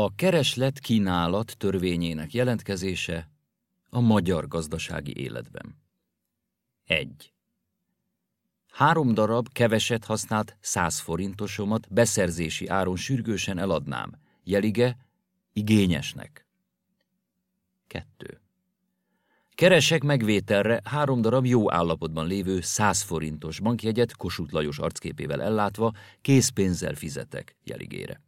A kereslet kínálat törvényének jelentkezése a magyar gazdasági életben. 1. Három darab keveset használt 100 forintosomat beszerzési áron sürgősen eladnám. Jelige igényesnek. 2. Keresek megvételre három darab jó állapotban lévő 100 forintos bankjegyet Kossuth Lajos arcképével ellátva, készpénzzel fizetek jeligére.